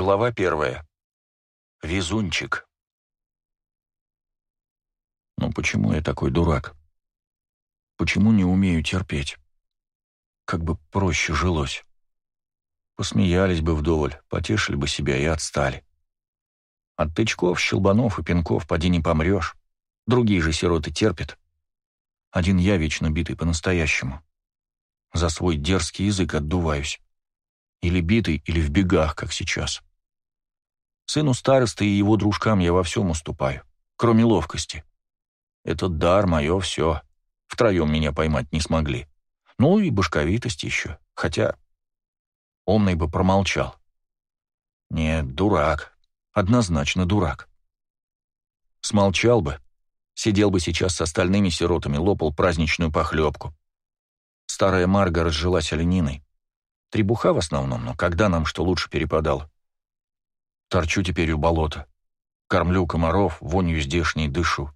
Глава первая. Везунчик. Ну почему я такой дурак? Почему не умею терпеть? Как бы проще жилось. Посмеялись бы вдоволь, потешили бы себя и отстали. От тычков, щелбанов и пинков поди не помрешь. Другие же сироты терпят. Один я вечно битый по-настоящему. За свой дерзкий язык отдуваюсь. Или битый, или в бегах, как сейчас. Сыну старосты и его дружкам я во всем уступаю, кроме ловкости. Этот дар мое все. Втроем меня поймать не смогли. Ну и башковитость еще. Хотя умный бы промолчал. Нет, дурак. Однозначно дурак. Смолчал бы. Сидел бы сейчас с остальными сиротами, лопал праздничную похлебку. Старая Марга разжилась олениной. Требуха в основном, но когда нам что лучше перепадало? Торчу теперь у болота. Кормлю комаров, вонью здешней дышу.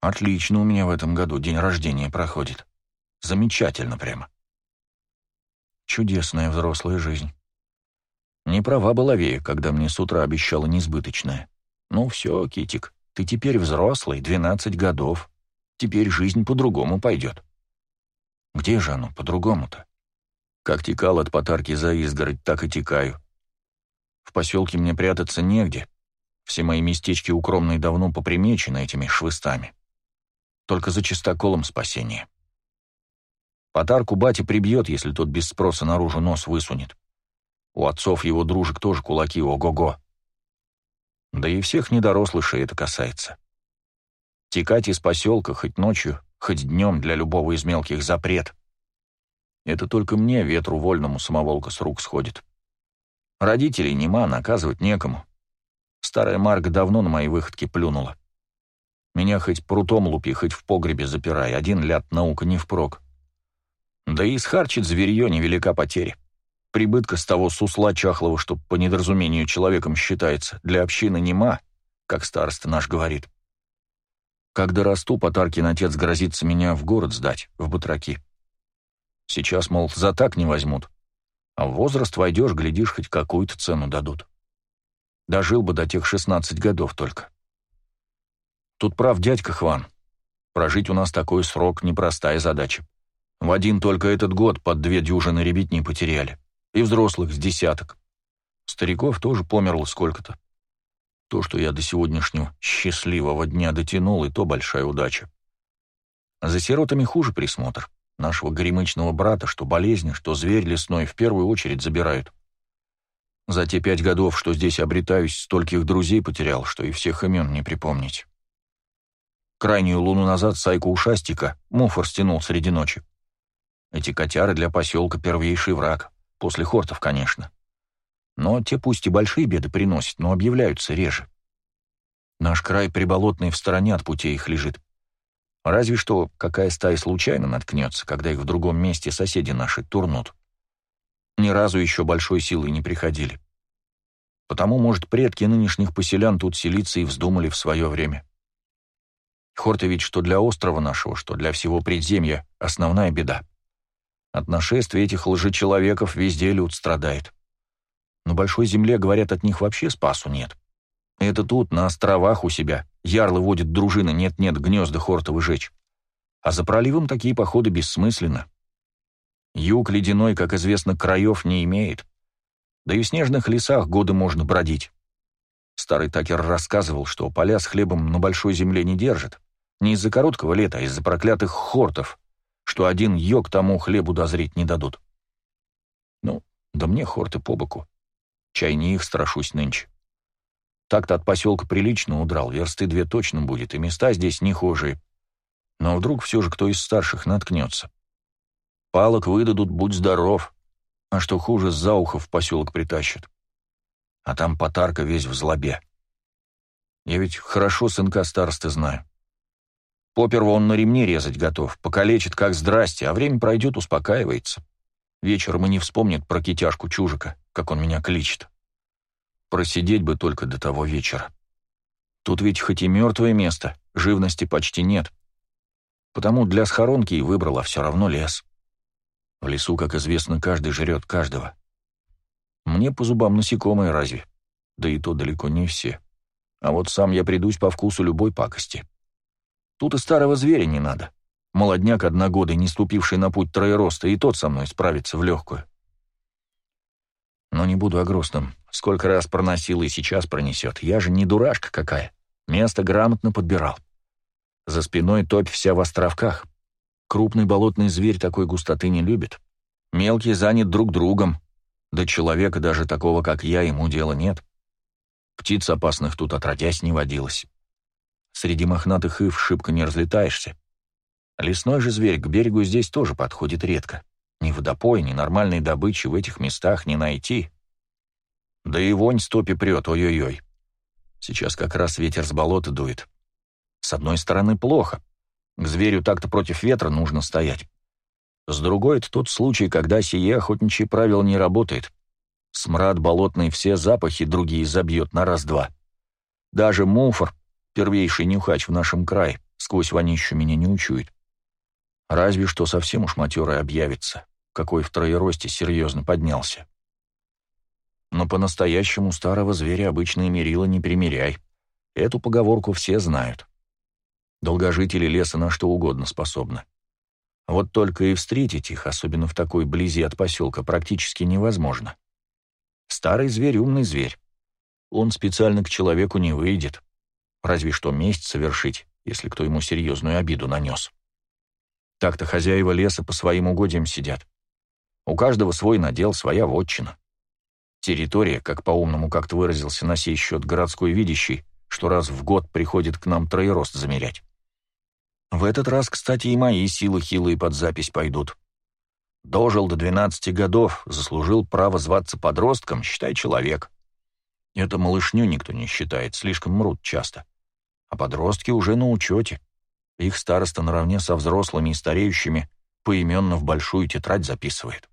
Отлично у меня в этом году день рождения проходит. Замечательно прямо. Чудесная взрослая жизнь. Не права была Вея, когда мне с утра обещала несбыточное. Ну все, Китик, ты теперь взрослый, 12 годов. Теперь жизнь по-другому пойдет. Где же оно по-другому-то? Как текал от потарки за изгородь, так и текаю. Поселке мне прятаться негде. Все мои местечки укромные давно попримечены этими швыстами. Только за чистоколом спасение. Потарку батя прибьет, если тот без спроса наружу нос высунет. У отцов его дружек тоже кулаки ого-го. Да и всех недорослышей это касается. Текать из поселка хоть ночью, хоть днем для любого из мелких запрет. Это только мне, ветру вольному, самоволка с рук сходит. Родителей нема, наказывать некому. Старая Марга давно на мои выходки плюнула. Меня хоть прутом лупи, хоть в погребе запирай, один ляд наука не впрок. Да и схарчит зверье невелика потеря. Прибытка с того сусла чахлого, что по недоразумению человеком считается, для общины нема, как староста наш говорит. Когда расту, Потаркин отец грозится меня в город сдать, в батраки. Сейчас, мол, за так не возьмут. А в возраст войдешь, глядишь, хоть какую-то цену дадут. Дожил бы до тех 16 годов только. Тут прав дядька Хван. Прожить у нас такой срок — непростая задача. В один только этот год под две дюжины ребятни потеряли. И взрослых с десяток. Стариков тоже померло сколько-то. То, что я до сегодняшнего счастливого дня дотянул, и то большая удача. За сиротами хуже присмотр. Нашего горемычного брата, что болезни, что зверь лесной, в первую очередь забирают. За те пять годов, что здесь обретаюсь, стольких друзей потерял, что и всех имен не припомнить. Крайнюю луну назад сайку ушастика муфор стянул среди ночи. Эти котяры для поселка первейший враг, после хортов, конечно. Но те пусть и большие беды приносят, но объявляются реже. Наш край приболотный в стороне от путей их лежит. Разве что какая стая случайно наткнется, когда их в другом месте соседи наши турнут. Ни разу еще большой силой не приходили. Потому, может, предки нынешних поселян тут селиться и вздумали в свое время. Хорты ведь что для острова нашего, что для всего предземья основная беда. От нашествия этих лжечеловеков везде люд страдает. На большой земле, говорят, от них вообще спасу нет. Это тут, на островах у себя, ярлы водят дружины, нет-нет, гнезда хортовы жечь. А за проливом такие походы бессмысленны. Юг ледяной, как известно, краев не имеет. Да и в снежных лесах годы можно бродить. Старый Такер рассказывал, что поля с хлебом на большой земле не держат. Не из-за короткого лета, а из-за проклятых хортов, что один йог тому хлебу дозреть не дадут. Ну, да мне хорты по боку. Чай не их страшусь нынче. Так-то от поселка прилично удрал, версты две точно будет, и места здесь не хожие. Но вдруг все же кто из старших наткнется. Палок выдадут, будь здоров. А что хуже, за ухо в поселок притащат. А там потарка весь в злобе. Я ведь хорошо сынка старосты знаю. Поперва он на ремне резать готов, покалечит как здрасте, а время пройдет, успокаивается. Вечером и не вспомнит про китяшку чужика, как он меня кличет. Просидеть бы только до того вечера. Тут ведь хоть и мертвое место, живности почти нет. Потому для схоронки и выбрала все равно лес. В лесу, как известно, каждый жрет каждого. Мне по зубам насекомые разве? Да и то далеко не все. А вот сам я придусь по вкусу любой пакости. Тут и старого зверя не надо. Молодняк одногодый, не ступивший на путь троероста, и тот со мной справится в легкую. Но не буду о грустном. Сколько раз проносил и сейчас пронесет. Я же не дурашка какая. Место грамотно подбирал. За спиной топь вся в островках. Крупный болотный зверь такой густоты не любит. Мелкий занят друг другом. До человека даже такого, как я, ему дела нет. Птиц опасных тут отродясь не водилось. Среди мохнатых ив шибко не разлетаешься. Лесной же зверь к берегу здесь тоже подходит редко. Ни водопоя, ни нормальной добычи в этих местах не найти. Да и вонь стопи прет, ой-ой-ой. Сейчас как раз ветер с болота дует. С одной стороны, плохо. К зверю так-то против ветра нужно стоять. С другой, это тот случай, когда сие охотничье правило не работает. Смрад болотный все запахи другие забьет на раз-два. Даже муфор, первейший нюхач в нашем крае, сквозь вонищу меня не учует. Разве что совсем уж матерый объявится, какой в троеросте серьезно поднялся. Но по-настоящему старого зверя обычные мерила не примеряй. Эту поговорку все знают. Долгожители леса на что угодно способны. Вот только и встретить их, особенно в такой близи от поселка, практически невозможно. Старый зверь — умный зверь. Он специально к человеку не выйдет. Разве что месть совершить, если кто ему серьезную обиду нанес. Так-то хозяева леса по своим угодьям сидят. У каждого свой надел, своя вотчина. Территория, как по-умному как-то выразился на сей счет городской видящий, что раз в год приходит к нам троерост замерять. В этот раз, кстати, и мои силы хилые под запись пойдут. Дожил до 12 годов, заслужил право зваться подростком, считай человек. Это малышню никто не считает, слишком мрут часто. А подростки уже на учете. Их староста наравне со взрослыми и стареющими поименно в большую тетрадь записывает.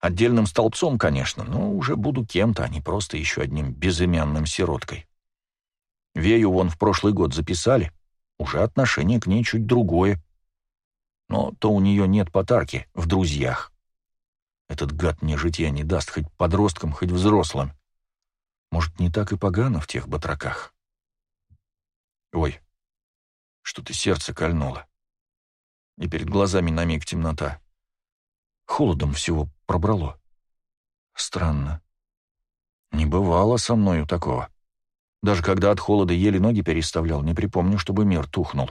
Отдельным столбцом, конечно, но уже буду кем-то, а не просто еще одним безымянным сироткой. Вею вон в прошлый год записали, уже отношение к ней чуть другое. Но то у нее нет потарки в друзьях. Этот гад мне житья не даст хоть подросткам, хоть взрослым. Может, не так и погано в тех батраках? Ой, что-то сердце кольнуло. И перед глазами на миг темнота. Холодом всего пробрало. Странно. Не бывало со мною такого. Даже когда от холода еле ноги переставлял, не припомню, чтобы мир тухнул.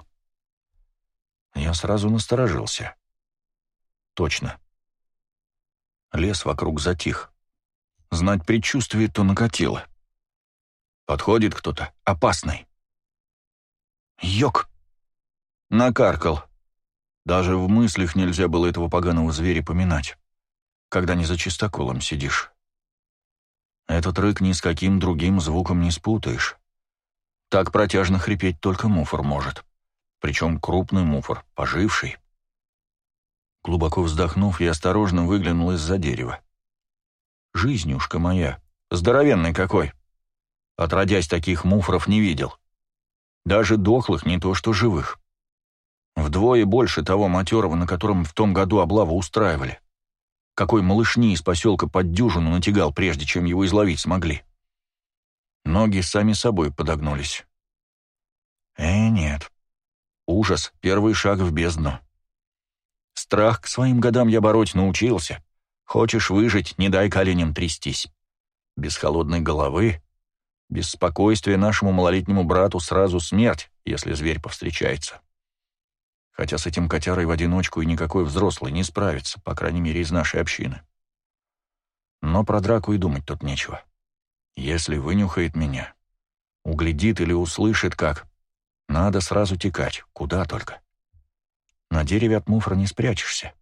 Я сразу насторожился. Точно. Лес вокруг затих. Знать предчувствие то накатило. Подходит кто-то, опасный. Йок! Накаркал. Даже в мыслях нельзя было этого поганого зверя поминать, когда не за чистоколом сидишь. Этот рык ни с каким другим звуком не спутаешь. Так протяжно хрипеть только муфор может. Причем крупный муфор, поживший. Глубоко вздохнув, я осторожно выглянул из-за дерева. Жизнюшка моя, здоровенный какой. Отродясь, таких муфров не видел. Даже дохлых, не то что живых. Вдвое больше того матерого, на котором в том году облаву устраивали. Какой малышни из поселка под дюжину натягал, прежде чем его изловить смогли. Ноги сами собой подогнулись. Э, нет. Ужас — первый шаг в бездну. Страх к своим годам я бороть научился. Хочешь выжить, не дай коленям трястись. Без холодной головы, без спокойствия нашему малолетнему брату сразу смерть, если зверь повстречается. Хотя с этим котярой в одиночку и никакой взрослый не справится, по крайней мере, из нашей общины. Но про драку и думать тут нечего. Если вынюхает меня, углядит или услышит как, надо сразу текать, куда только. На дереве от муфра не спрячешься.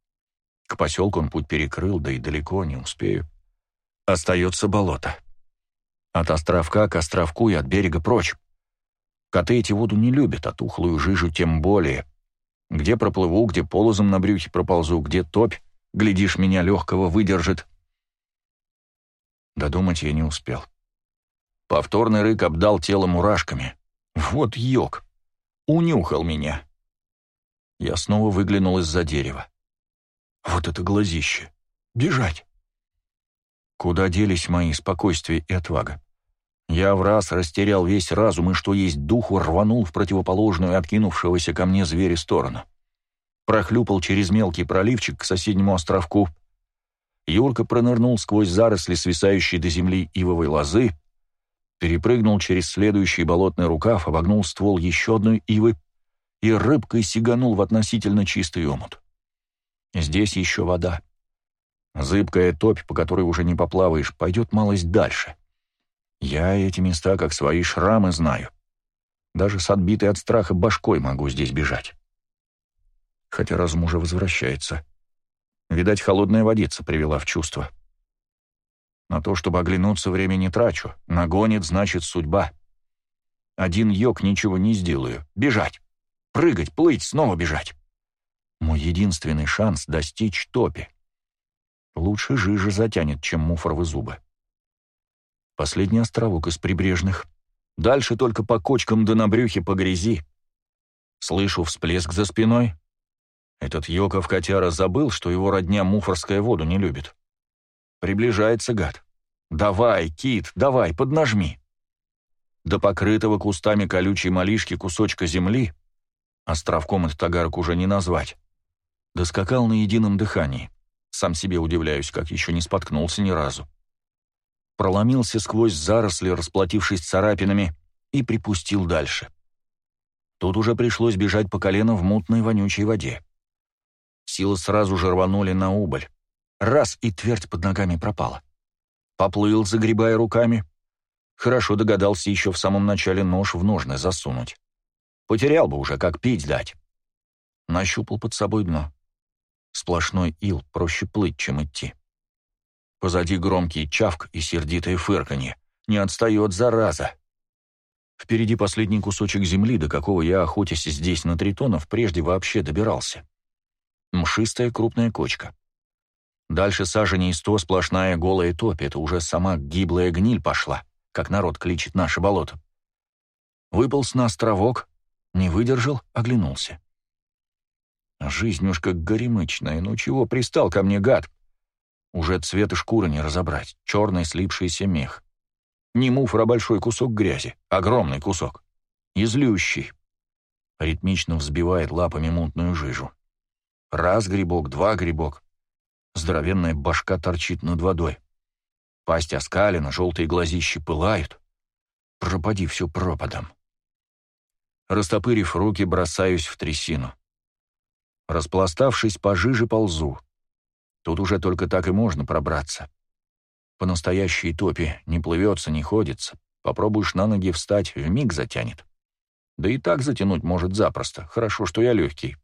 К поселку он путь перекрыл, да и далеко не успею. Остается болото. От островка к островку и от берега прочь. Коты эти воду не любят, а тухлую жижу тем более — где проплыву, где полозом на брюхе проползу, где топь, глядишь, меня легкого выдержит. Додумать я не успел. Повторный рык обдал тело мурашками. Вот йог. Унюхал меня. Я снова выглянул из-за дерева. Вот это глазище. Бежать. Куда делись мои спокойствие и отвага? Я в раз растерял весь разум и, что есть духу, рванул в противоположную откинувшегося ко мне зверя сторону. Прохлюпал через мелкий проливчик к соседнему островку. Юрка пронырнул сквозь заросли, свисающей до земли ивовой лозы, перепрыгнул через следующий болотный рукав, обогнул ствол еще одной ивы и рыбкой сиганул в относительно чистый омут. Здесь еще вода. Зыбкая топь, по которой уже не поплаваешь, пойдет малость дальше. Я эти места как свои шрамы знаю. Даже с отбитой от страха башкой могу здесь бежать. Хотя разум уже возвращается. Видать, холодная водица привела в чувство. На то, чтобы оглянуться, время не трачу. Нагонит, значит, судьба. Один йог ничего не сделаю. Бежать. Прыгать, плыть, снова бежать. Мой единственный шанс достичь топи. Лучше жижа затянет, чем муфровы зубы. Последний островок из прибрежных. Дальше только по кочкам да на брюхе по грязи. Слышу всплеск за спиной. Этот Йоков котяра забыл, что его родня муфорская воду не любит. Приближается гад. «Давай, кит, давай, поднажми!» До покрытого кустами колючей малишки кусочка земли, островком этот агарок уже не назвать, доскакал на едином дыхании. Сам себе удивляюсь, как еще не споткнулся ни разу. Проломился сквозь заросли, расплатившись царапинами, и припустил дальше. Тут уже пришлось бежать по колено в мутной вонючей воде. Силы сразу же рванули на убыль. Раз, и твердь под ногами пропала. Поплыл, загребая руками. Хорошо догадался еще в самом начале нож в ножны засунуть. Потерял бы уже, как пить дать. Нащупал под собой дно. Сплошной ил, проще плыть, чем идти. Позади громкий чавк и сердитое фырканье. Не отстает, зараза. Впереди последний кусочек земли, до какого я, охотясь здесь на тритонов, прежде вообще добирался. Мшистая крупная кочка. Дальше саженей сто сплошная голая топь, это уже сама гиблая гниль пошла, как народ кличет наше болото. Выполз на островок, не выдержал, оглянулся. Как горемычная, ну чего пристал ко мне, гад? Уже цвет и шкуры не разобрать, черный слипшийся мех. Не муфр, а большой кусок грязи, огромный кусок. Излющий. Ритмично взбивает лапами мутную жижу. Раз грибок, два грибок. Здоровенная башка торчит над водой. Пасть оскалена, желтые глазищи пылают. Пропади все пропадом. Растопырив руки, бросаюсь в трясину. Распластавшись, пожиже ползу. Тут уже только так и можно пробраться. По настоящей топе не плывется, не ходится. Попробуешь на ноги встать, вмиг затянет. Да и так затянуть может запросто. Хорошо, что я легкий.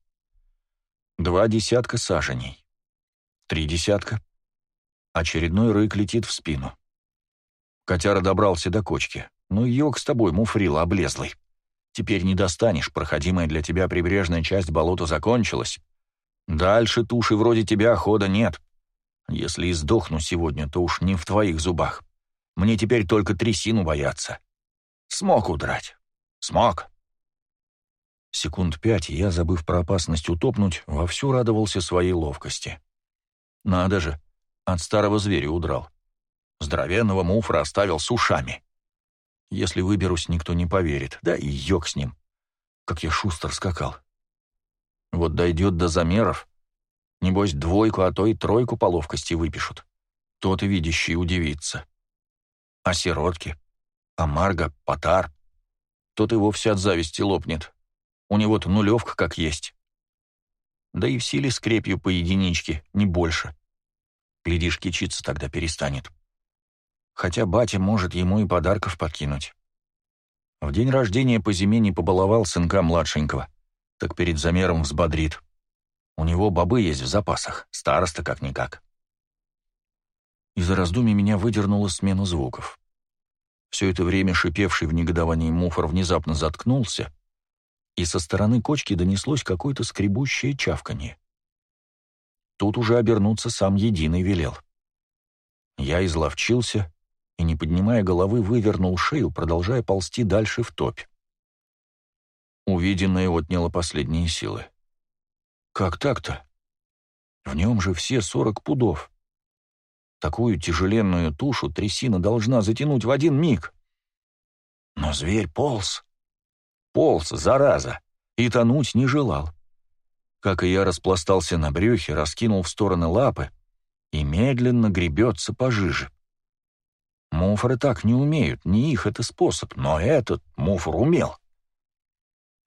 Два десятка саженей. Три десятка. Очередной рык летит в спину. Котяра добрался до кочки. Ну, йог с тобой, муфрил облезлый. Теперь не достанешь, проходимая для тебя прибрежная часть болота закончилась. Дальше туши вроде тебя хода нет. Если и сдохну сегодня, то уж не в твоих зубах. Мне теперь только трясину бояться. Смог удрать. Смог. Секунд пять я, забыв про опасность утопнуть, вовсю радовался своей ловкости. Надо же, от старого зверя удрал. Здоровенного муфра оставил с ушами. Если выберусь, никто не поверит. Да и йог с ним. Как я шустро скакал. Вот дойдет до замеров. Небось, двойку, а то и тройку по ловкости выпишут. Тот и видящий удивится. А сиротки? А Марга, Потар? Тот и вовсе от зависти лопнет. У него-то нулевка как есть. Да и в силе скрепью по единичке, не больше. Глядишь, кичиться тогда перестанет хотя батя может ему и подарков подкинуть. В день рождения по зиме не побаловал сынка младшенького, так перед замером взбодрит. У него бобы есть в запасах, староста как-никак. Из-за раздумий меня выдернула смена звуков. Все это время шипевший в негодовании муфор внезапно заткнулся, и со стороны кочки донеслось какое-то скребущее чавканье. Тут уже обернуться сам единый велел. Я изловчился и, не поднимая головы, вывернул шею, продолжая ползти дальше в топь. Увиденное отняло последние силы. Как так-то? В нем же все сорок пудов. Такую тяжеленную тушу трясина должна затянуть в один миг. Но зверь полз. Полз, зараза, и тонуть не желал. Как и я распластался на брюхе, раскинул в стороны лапы и медленно гребется пожиже. Муфоры так не умеют, не их это способ, но этот муфор умел.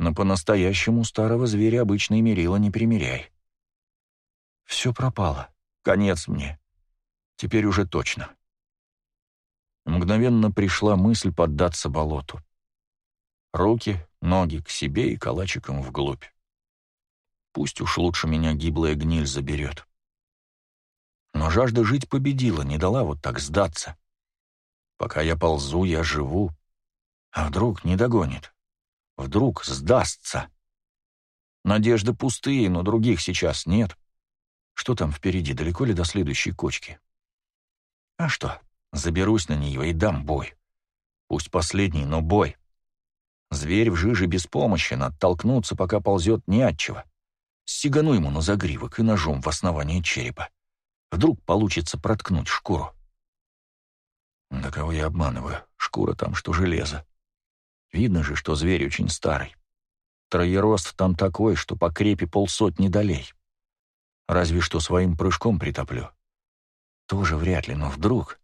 Но по-настоящему старого зверя обычно и мерила не примеряй. Все пропало. Конец мне. Теперь уже точно. Мгновенно пришла мысль поддаться болоту. Руки, ноги к себе и калачиком вглубь. Пусть уж лучше меня гиблая гниль заберет. Но жажда жить победила, не дала вот так сдаться. Пока я ползу, я живу. А вдруг не догонит? Вдруг сдастся? Надежды пустые, но других сейчас нет. Что там впереди, далеко ли до следующей кочки? А что, заберусь на нее и дам бой. Пусть последний, но бой. Зверь в жиже беспомощен, оттолкнуться, пока ползет, не отчего. Сигану ему на загривок и ножом в основание черепа. Вдруг получится проткнуть шкуру. Да кого я обманываю? Шкура там, что железо. Видно же, что зверь очень старый. Троерост там такой, что по крепе полсотни долей. Разве что своим прыжком притоплю. Тоже вряд ли, но вдруг...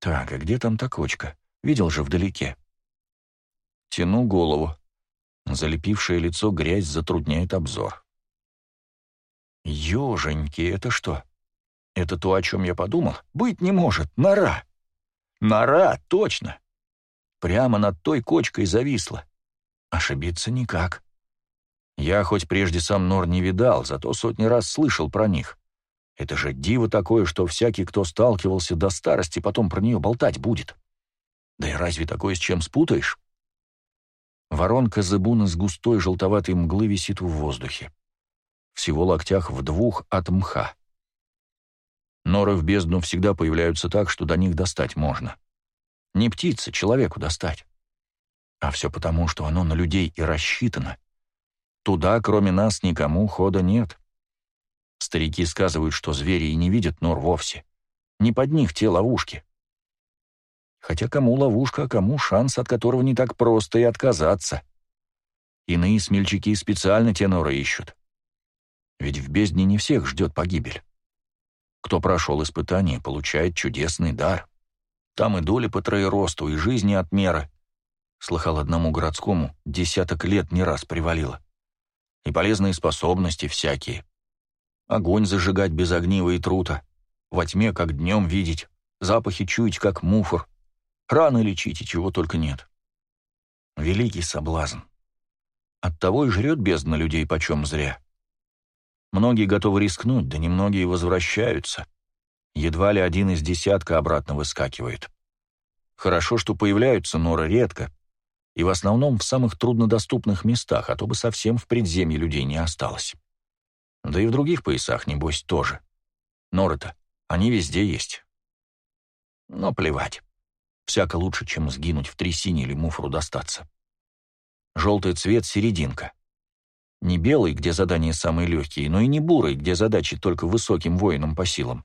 Так, а где там та кочка? Видел же вдалеке. Тяну голову. Залепившее лицо грязь затрудняет обзор. Ёженьки, это что? Это то, о чем я подумал? Быть не может, нора. Нора, точно. Прямо над той кочкой зависла. Ошибиться никак. Я хоть прежде сам нор не видал, зато сотни раз слышал про них. Это же диво такое, что всякий, кто сталкивался до старости, потом про нее болтать будет. Да и разве такое с чем спутаешь? Воронка зыбуна с густой желтоватой мглы висит в воздухе. Всего локтях в двух от мха. Норы в бездну всегда появляются так, что до них достать можно. Не птица, человеку достать. А все потому, что оно на людей и рассчитано. Туда, кроме нас, никому хода нет. Старики сказывают, что звери и не видят нор вовсе. Не под них те ловушки. Хотя кому ловушка, а кому шанс, от которого не так просто и отказаться. Иные смельчаки специально те норы ищут. Ведь в бездне не всех ждет погибель. Кто прошел испытание, получает чудесный дар. Там и доли по троеросту, и жизни от меры. Слыхал одному городскому, десяток лет не раз привалило. И полезные способности всякие. Огонь зажигать без огнива и трута. Во тьме, как днем видеть. Запахи чуять, как муфор. Раны лечить и чего только нет. Великий соблазн. Оттого и жрет бездна людей почем зря. Многие готовы рискнуть, да немногие возвращаются. Едва ли один из десятка обратно выскакивает. Хорошо, что появляются норы редко, и в основном в самых труднодоступных местах, а то бы совсем в предземье людей не осталось. Да и в других поясах, небось, тоже. Норы-то, они везде есть. Но плевать. Всяко лучше, чем сгинуть в трясине или муфру достаться. Желтый цвет — серединка. Не белый, где задания самые легкие, но и не бурый, где задачи только высоким воинам по силам.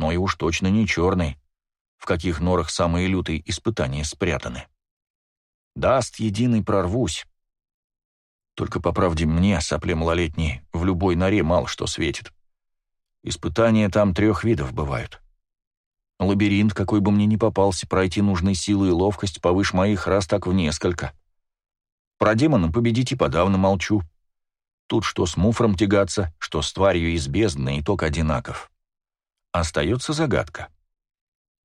Но и уж точно не черный, в каких норах самые лютые испытания спрятаны. Даст единый прорвусь. Только, по правде, мне, сопле малолетней, в любой норе мало что светит. Испытания там трех видов бывают. Лабиринт, какой бы мне ни попался, пройти нужны силы и ловкость повыше моих раз так в несколько. Про демона победить и подавно молчу. Тут что с муфром тягаться, что с тварью из бездны, итог одинаков. Остается загадка.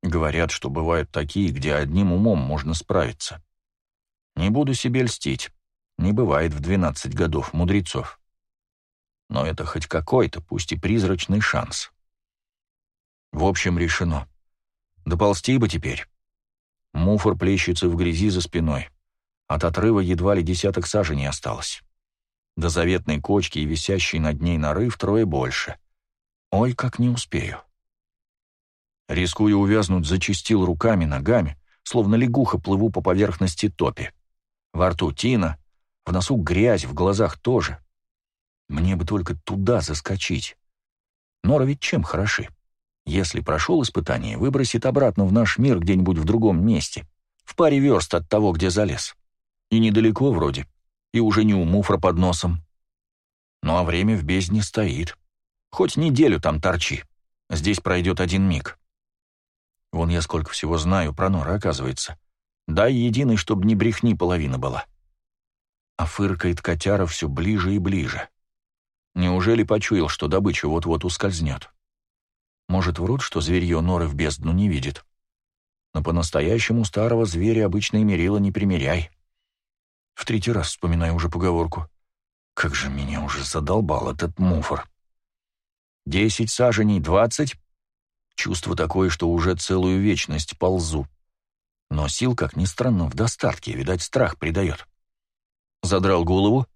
Говорят, что бывают такие, где одним умом можно справиться. Не буду себе льстить. Не бывает в 12 годов мудрецов. Но это хоть какой-то, пусть и призрачный шанс. В общем, решено. Доползти бы теперь. Муфор плещется в грязи за спиной. От отрыва едва ли десяток саженей осталось. До заветной кочки и висящей над ней норы втрое больше. Ой, как не успею. Рискую увязнуть, зачистил руками, ногами, словно лягуха плыву по поверхности топи. Во рту тина, в носу грязь, в глазах тоже. Мне бы только туда заскочить. Норы ведь чем хороши? Если прошел испытание, выбросит обратно в наш мир где-нибудь в другом месте, в паре верст от того, где залез. И недалеко вроде, и уже не у муфра под носом. Ну а время в бездне стоит. Хоть неделю там торчи. Здесь пройдет один миг. Вон я сколько всего знаю про норы, оказывается. Дай единый, чтобы не брехни половина была. А фыркает котяра все ближе и ближе. Неужели почуял, что добыча вот-вот ускользнет? Может, врут, что зверье норы в бездну не видит? Но по-настоящему старого зверя обычно и мерила не примеряй. В третий раз вспоминаю уже поговорку. Как же меня уже задолбал этот муфор. Десять саженей, двадцать? Чувство такое, что уже целую вечность ползу. Но сил, как ни странно, в достатке, видать, страх придает. Задрал голову.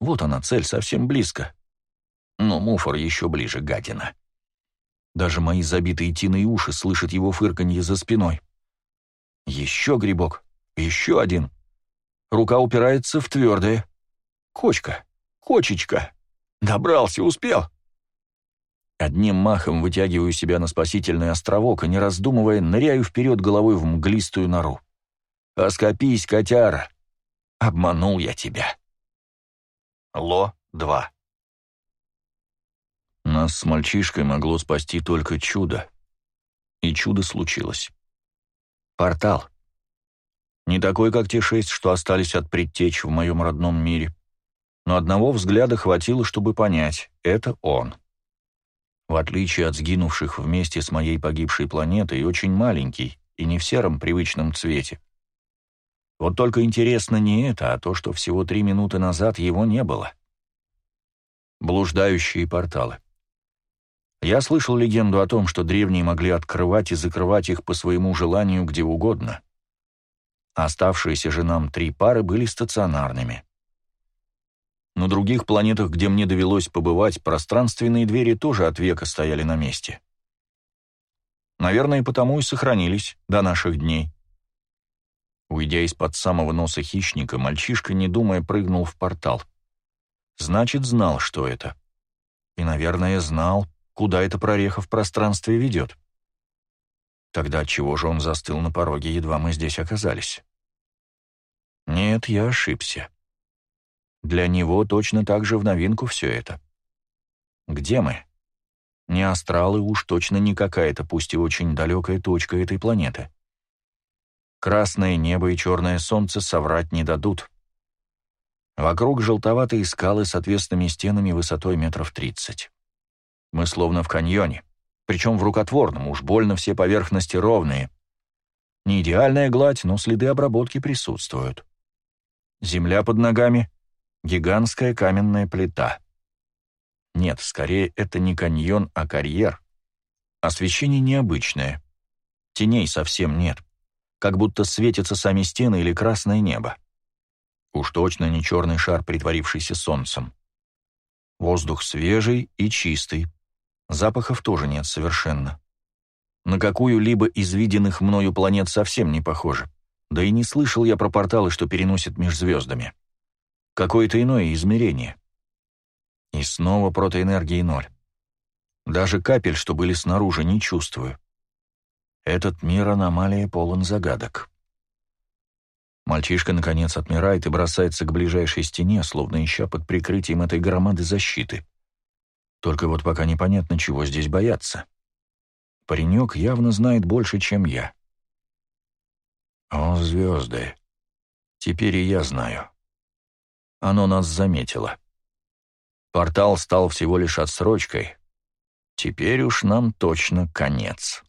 Вот она, цель, совсем близко. Но муфор еще ближе, гадина. Даже мои забитые тиной уши слышат его фырканье за спиной. Еще грибок, еще один. Рука упирается в твердое. Кочка, кочечка. Добрался, успел. Одним махом вытягиваю себя на спасительный островок и, не раздумывая, ныряю вперед головой в мглистую нору. «Оскопись, котяра! Обманул я тебя!» Ло-2 Нас с мальчишкой могло спасти только чудо. И чудо случилось. Портал. Не такой, как те шесть, что остались от предтеч в моем родном мире. Но одного взгляда хватило, чтобы понять — это он. В отличие от сгинувших вместе с моей погибшей планетой, очень маленький и не в сером привычном цвете. Вот только интересно не это, а то, что всего три минуты назад его не было. Блуждающие порталы. Я слышал легенду о том, что древние могли открывать и закрывать их по своему желанию где угодно. Оставшиеся же нам три пары были стационарными. На других планетах, где мне довелось побывать, пространственные двери тоже от века стояли на месте. Наверное, потому и сохранились до наших дней. Уйдя из-под самого носа хищника, мальчишка, не думая, прыгнул в портал. Значит, знал, что это. И, наверное, знал, куда эта прореха в пространстве ведет. Тогда чего же он застыл на пороге, едва мы здесь оказались? Нет, я ошибся. Для него точно так же в новинку все это. Где мы? Не астралы, уж точно не какая-то, пусть и очень далекая точка этой планеты. Красное небо и черное солнце соврать не дадут. Вокруг желтоватые скалы с отвесными стенами высотой метров тридцать. Мы словно в каньоне, причем в рукотворном, уж больно все поверхности ровные. Не идеальная гладь, но следы обработки присутствуют. Земля под ногами Гигантская каменная плита. Нет, скорее это не каньон, а карьер. Освещение необычное. Теней совсем нет. Как будто светятся сами стены или красное небо. Уж точно не черный шар, притворившийся солнцем. Воздух свежий и чистый. Запахов тоже нет совершенно. На какую-либо из виденных мною планет совсем не похоже. Да и не слышал я про порталы, что переносят меж звездами. Какое-то иное измерение. И снова протоэнергии ноль. Даже капель, что были снаружи, не чувствую. Этот мир аномалия полон загадок. Мальчишка, наконец, отмирает и бросается к ближайшей стене, словно ища под прикрытием этой громады защиты. Только вот пока непонятно, чего здесь бояться. Паренек явно знает больше, чем я. О, звезды! Теперь и я знаю. Оно нас заметило. Портал стал всего лишь отсрочкой. Теперь уж нам точно конец.